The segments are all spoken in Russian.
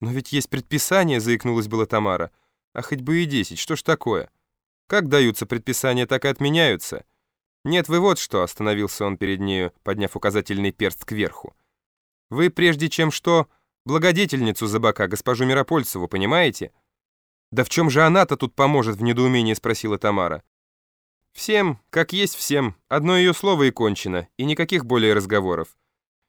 «Но ведь есть предписание», — заикнулась была Тамара. «А хоть бы и десять, что ж такое? Как даются предписания, так и отменяются». «Нет, вы вот что», — остановился он перед нею, подняв указательный перст кверху. «Вы прежде чем что, благодетельницу за бока, госпожу Миропольцеву, понимаете?» «Да в чем же она-то тут поможет?» — в недоумении спросила Тамара. «Всем, как есть всем. Одно ее слово и кончено, и никаких более разговоров.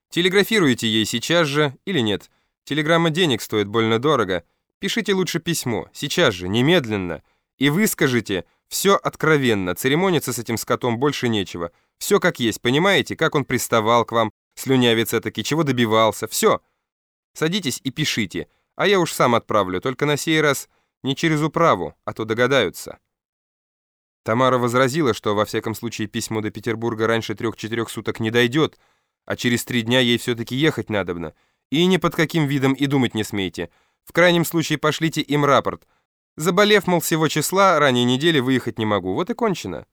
Телеграфируйте ей сейчас же или нет?» Телеграмма денег стоит больно дорого. Пишите лучше письмо, сейчас же, немедленно. И выскажите все откровенно, церемониться с этим скотом больше нечего. Все как есть, понимаете, как он приставал к вам, слюнявец таки, чего добивался, все. Садитесь и пишите, а я уж сам отправлю, только на сей раз не через управу, а то догадаются». Тамара возразила, что во всяком случае письмо до Петербурга раньше трех-четырех суток не дойдет, а через три дня ей все-таки ехать надобно. И ни под каким видом и думать не смейте. В крайнем случае пошлите им рапорт. Заболев, мол, всего числа, ранее недели выехать не могу. Вот и кончено.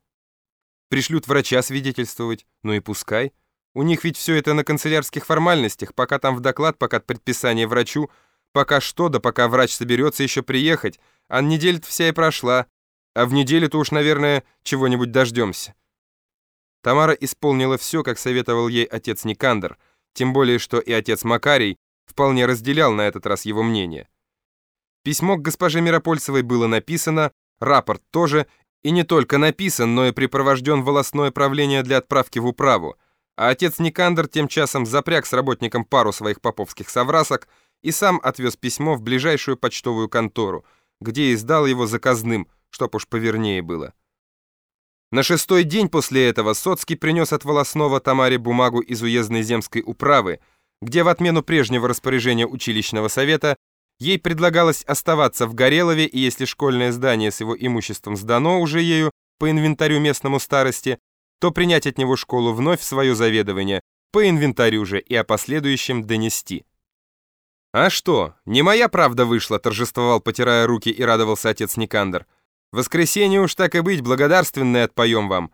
Пришлют врача свидетельствовать. Ну и пускай. У них ведь все это на канцелярских формальностях, пока там в доклад, пока предписание врачу, пока что, да пока врач соберется еще приехать, а неделя-то вся и прошла, а в неделю-то уж, наверное, чего-нибудь дождемся. Тамара исполнила все, как советовал ей отец Никандр — тем более, что и отец Макарий вполне разделял на этот раз его мнение. Письмо к госпоже Миропольцевой было написано, рапорт тоже, и не только написан, но и припровожден волосное правление для отправки в управу, а отец Никандр тем часом запряг с работником пару своих поповских соврасок и сам отвез письмо в ближайшую почтовую контору, где издал его заказным, чтоб уж повернее было. На шестой день после этого Соцкий принес от волосного Тамаре бумагу из уездной земской управы, где в отмену прежнего распоряжения училищного совета ей предлагалось оставаться в Горелове, и если школьное здание с его имуществом сдано уже ею по инвентарю местному старости, то принять от него школу вновь в свое заведование, по инвентарю же и о последующем донести. «А что, не моя правда вышла», торжествовал, потирая руки, и радовался отец Никандр. Воскресенье уж так и быть, благодарственное отпоем вам.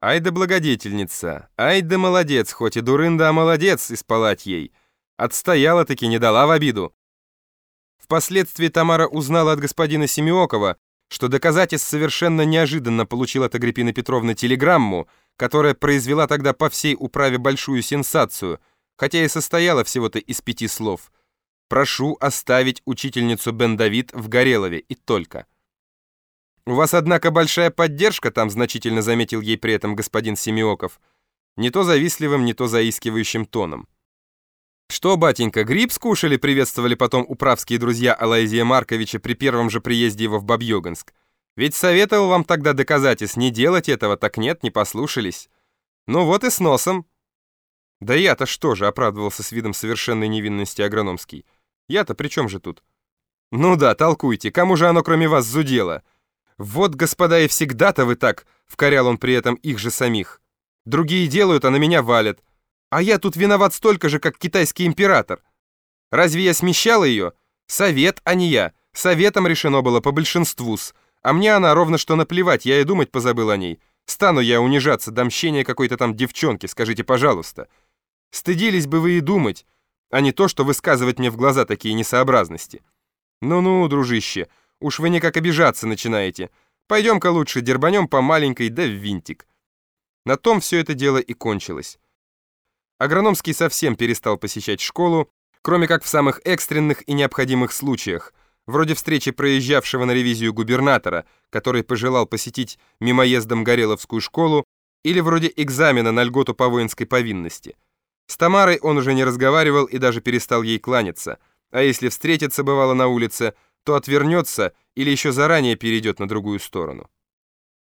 Ай да благодетельница, ай да молодец, хоть и дурында, а молодец, испалать ей. Отстояла-таки, не дала в обиду. Впоследствии Тамара узнала от господина Семиокова, что доказательств совершенно неожиданно получил от Агриппины Петровны телеграмму, которая произвела тогда по всей управе большую сенсацию, хотя и состояла всего-то из пяти слов. «Прошу оставить учительницу Бен Давид в Горелове» и только. «У вас, однако, большая поддержка там», значительно заметил ей при этом господин Семиоков, не то завистливым, не то заискивающим тоном. «Что, батенька, гриб скушали?» приветствовали потом управские друзья Алайзия Марковича при первом же приезде его в Бабьёганск. «Ведь советовал вам тогда доказательств не делать этого, так нет, не послушались. Ну вот и с носом». «Да я-то что же?» — оправдывался с видом совершенной невинности Агрономский. «Я-то при чем же тут?» «Ну да, толкуйте, кому же оно кроме вас зудело?» «Вот, господа, и всегда-то вы так!» — вкорял он при этом их же самих. «Другие делают, а на меня валят. А я тут виноват столько же, как китайский император. Разве я смещал ее? Совет, а не я. Советом решено было по большинству-с. А мне она ровно что наплевать, я и думать позабыл о ней. Стану я унижаться до мщения какой-то там девчонки, скажите, пожалуйста. Стыдились бы вы и думать, а не то, что высказывать мне в глаза такие несообразности. Ну-ну, дружище, — Уж вы никак обижаться начинаете. Пойдем-ка лучше дербанем по маленькой да в винтик». На том все это дело и кончилось. Агрономский совсем перестал посещать школу, кроме как в самых экстренных и необходимых случаях, вроде встречи проезжавшего на ревизию губернатора, который пожелал посетить мимоездом Гореловскую школу, или вроде экзамена на льготу по воинской повинности. С Тамарой он уже не разговаривал и даже перестал ей кланяться, а если встретиться бывало на улице – то отвернется или еще заранее перейдет на другую сторону.